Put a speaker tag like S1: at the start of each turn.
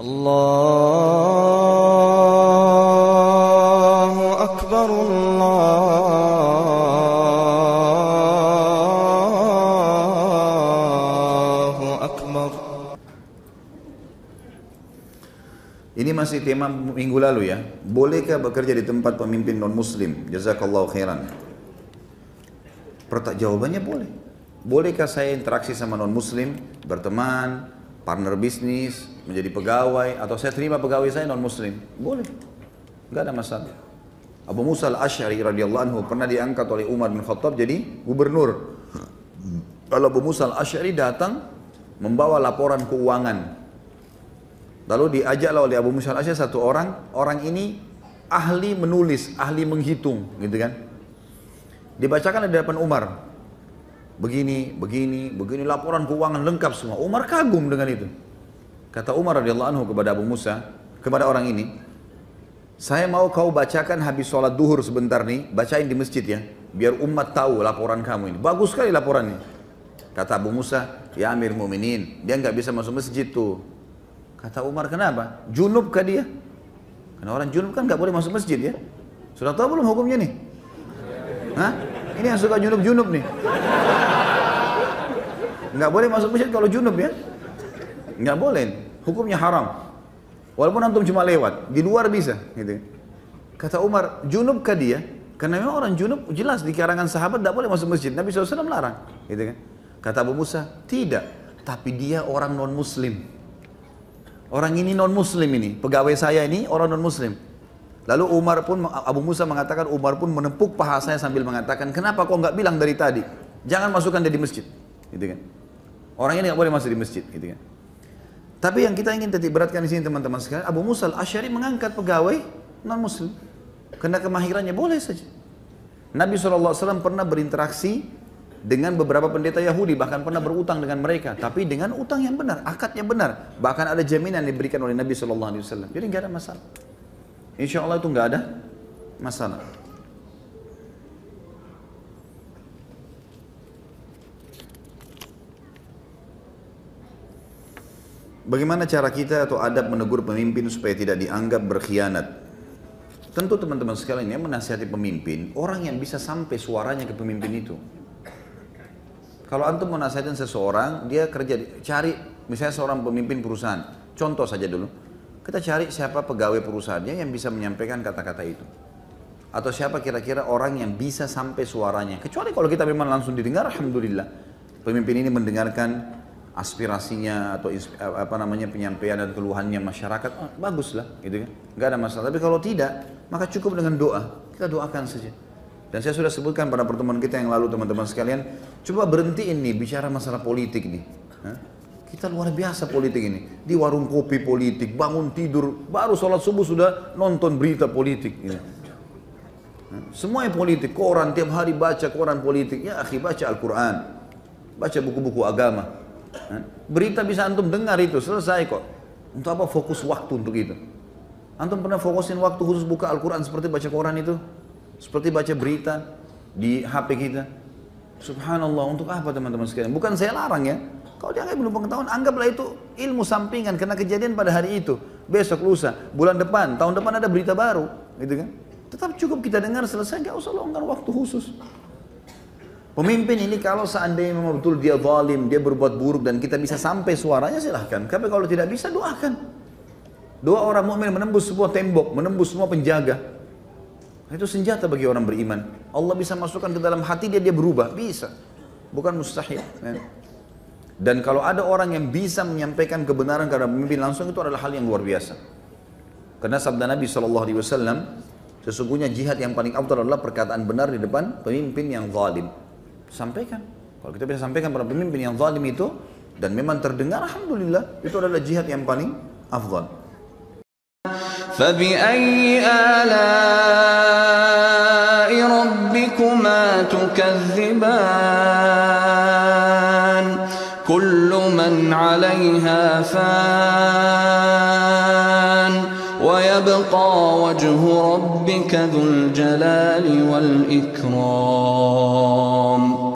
S1: الله أكبر الله أكبر
S2: Ini masih tema minggu lalu ya. Bolehkah bekerja di tempat pemimpin non muslim? Jazakallahu khairan. Pertanyaan jawabannya boleh. Bolehkah saya interaksi sama non muslim, berteman, partner bisnis, menjadi pegawai atau saya terima pegawai saya non muslim? Boleh. Enggak ada masalah. Abu Musa al-Ash'ari radhiyallahu anhu pernah diangkat oleh Umar bin Khattab jadi gubernur. Kalau Abu Musa al-Ash'ari datang membawa laporan keuangan Lalu diajaklah oleh Abu Musa al satu orang, orang ini ahli menulis, ahli menghitung, gitu kan? Dibacakan di depan Umar. Begini, begini, begini laporan keuangan lengkap semua. Umar kagum dengan itu. Kata Umar radhiyallahu anhu kepada Abu Musa, kepada orang ini, saya mau kau bacakan habis sholat duhur sebentar nih, bacain di masjid ya, biar umat tahu laporan kamu ini. Bagus sekali laporannya. Kata Abu Musa, ya Amir Mu'minin, dia nggak bisa masuk masjid tuh. Kata Umar, kenapa? Junub kah dia? Karena orang junub kan nggak boleh masuk masjid ya. Sudah tahu belum hukumnya nih? Hah? Ini yang suka junub-junub nih. Nggak boleh masuk masjid kalau junub ya. Nggak boleh. Hukumnya haram. Walaupun antum cuma lewat, di luar bisa. Gitu. Kata Umar, junub kah dia? Karena memang orang junub jelas di karangan sahabat tidak boleh masuk masjid. Nabi SAW melarang. Gitu kan? Kata Abu Musa, tidak. Tapi dia orang non muslim. Orang ini non muslim ini, pegawai saya ini orang non muslim. Lalu Umar pun, Abu Musa mengatakan, Umar pun menepuk paha saya sambil mengatakan, kenapa kau nggak bilang dari tadi? Jangan masukkan dia di masjid. Gitu kan. Orang ini nggak boleh masuk di masjid. Gitu kan. Tapi yang kita ingin titik beratkan di sini teman-teman sekalian, Abu Musa al-Asyari mengangkat pegawai non muslim. Karena kemahirannya boleh saja. Nabi SAW pernah berinteraksi dengan beberapa pendeta Yahudi bahkan pernah berutang dengan mereka tapi dengan utang yang benar akadnya benar bahkan ada jaminan diberikan oleh Nabi Wasallam jadi nggak ada masalah Insya Allah itu nggak ada masalah Bagaimana cara kita atau adab menegur pemimpin supaya tidak dianggap berkhianat? Tentu teman-teman sekalian yang menasihati pemimpin, orang yang bisa sampai suaranya ke pemimpin itu. Kalau antum mau nasihatin seseorang, dia kerja, cari misalnya seorang pemimpin perusahaan, contoh saja dulu, kita cari siapa pegawai perusahaannya yang bisa menyampaikan kata-kata itu. Atau siapa kira-kira orang yang bisa sampai suaranya. Kecuali kalau kita memang langsung didengar, Alhamdulillah. Pemimpin ini mendengarkan aspirasinya atau apa namanya penyampaian dan keluhannya masyarakat, oh, baguslah gitu kan. Gak ada masalah. Tapi kalau tidak, maka cukup dengan doa. Kita doakan saja. Dan saya sudah sebutkan pada pertemuan kita yang lalu teman-teman sekalian, coba berhenti ini bicara masalah politik nih. Kita luar biasa politik ini. Di warung kopi politik, bangun tidur, baru sholat subuh sudah nonton berita politik. Gitu. Semuanya politik, koran tiap hari baca koran politik. Ya akhi baca Al-Quran, baca buku-buku agama. Berita bisa antum dengar itu, selesai kok. Untuk apa fokus waktu untuk itu? Antum pernah fokusin waktu khusus buka Al-Quran seperti baca koran itu? Seperti baca berita di HP kita. Subhanallah, untuk apa teman-teman sekalian? Bukan saya larang ya. Kalau dia belum pengetahuan, anggaplah itu ilmu sampingan karena kejadian pada hari itu. Besok lusa, bulan depan, tahun depan ada berita baru, gitu kan? Tetap cukup kita dengar selesai, nggak usah longgar waktu khusus. Pemimpin ini kalau seandainya memang betul dia zalim, dia berbuat buruk dan kita bisa sampai suaranya silahkan. Tapi kalau tidak bisa doakan. Doa orang mukmin menembus sebuah tembok, menembus semua penjaga. Itu senjata bagi orang beriman. Allah bisa masukkan ke dalam hati dia, dia berubah. Bisa. Bukan mustahil. Ya. Dan kalau ada orang yang bisa menyampaikan kebenaran kepada pemimpin langsung itu adalah hal yang luar biasa. Karena sabda Nabi SAW, sesungguhnya jihad yang paling afdal adalah perkataan benar di depan pemimpin yang zalim. Sampaikan. Kalau kita bisa sampaikan pada pemimpin yang zalim itu, dan memang terdengar, Alhamdulillah, itu adalah jihad yang paling afdal.
S3: فبأي آلاء ربكما تكذبان كل من عليها فان ويبقى وجه ربك ذو الجلال والإكرام